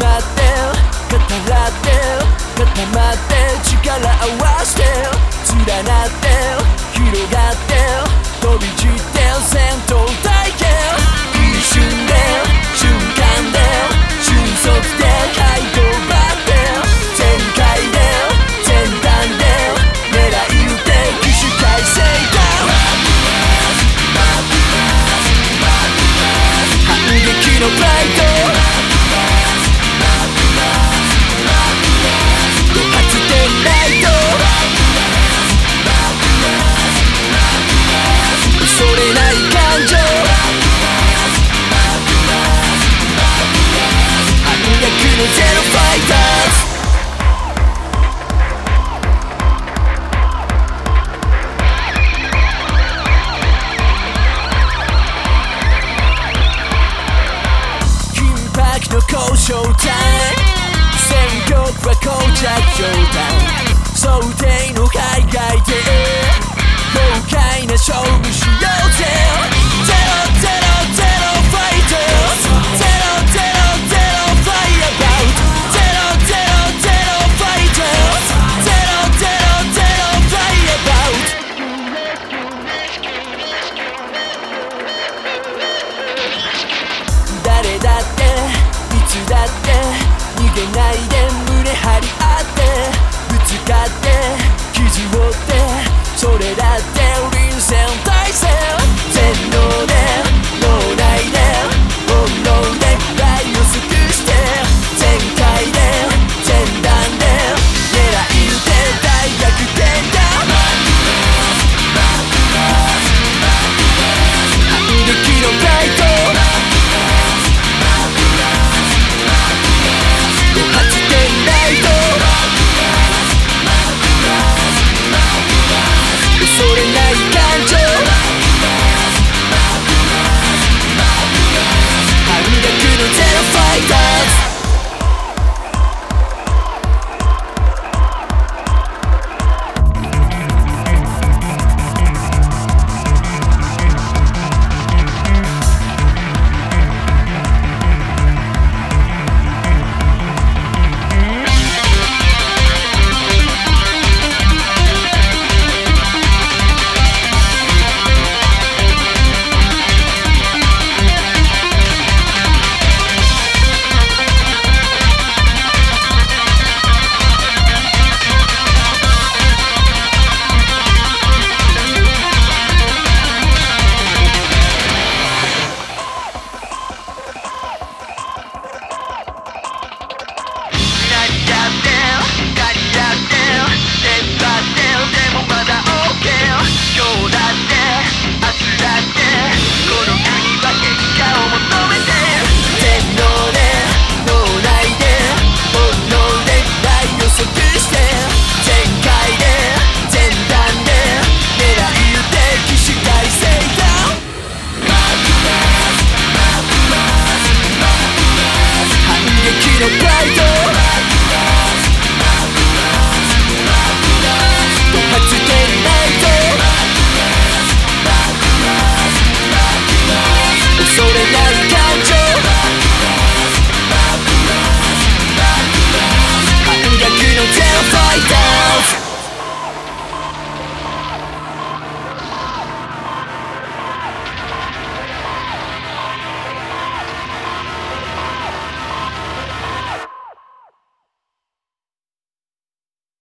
まって語らって固まって力合わして連なって広がって飛び散ってショ戦力は膠着状態想定の海外で豪快な勝負手けないで胸張り合ってぶつかって傷を負ってそれだって